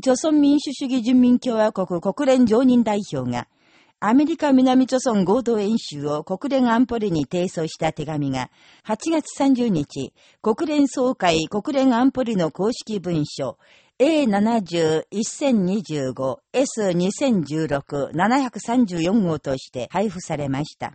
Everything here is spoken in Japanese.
朝鮮民主主義人民共和国国連常任代表が、アメリカ南朝村合同演習を国連安保理に提訴した手紙が、8月30日、国連総会国連安保理の公式文書、A70-1025 S2016-734 号として配布されました。